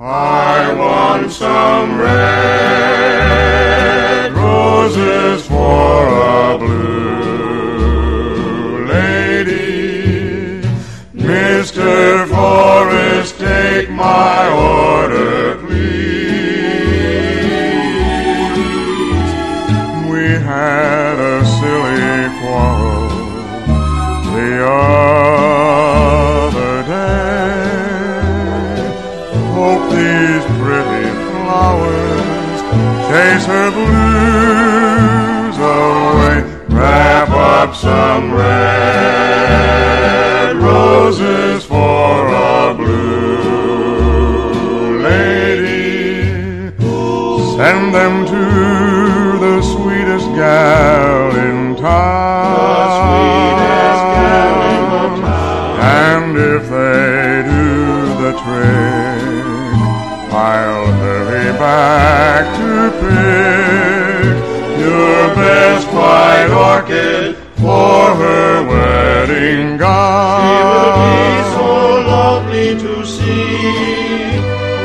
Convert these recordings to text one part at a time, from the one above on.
I want some red roses for a blue lady. Mr. Florist, take my these pretty flowers chase her blues away. Wrap up some red roses for a blue lady. Send them to the sweetest gal in town. I'll hurry back to pick your best white orchid for her wedding gown. She will be so lovely to see.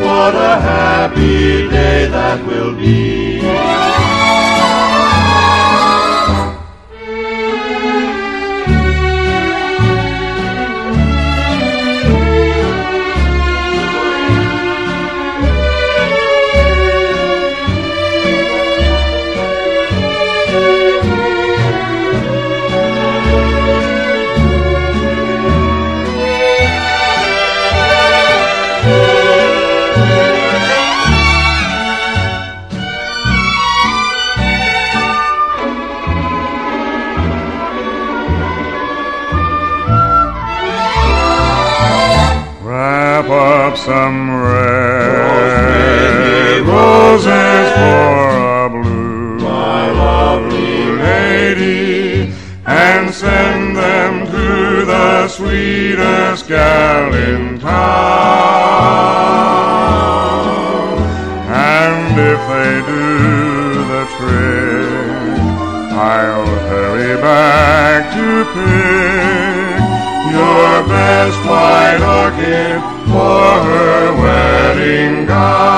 What a happy day that will be. Up some red roses for a blue My lovely lady and send them to the sweetest gal in town. And if they do the trick, I'll hurry back to pick your best white orchid for her wedding gown.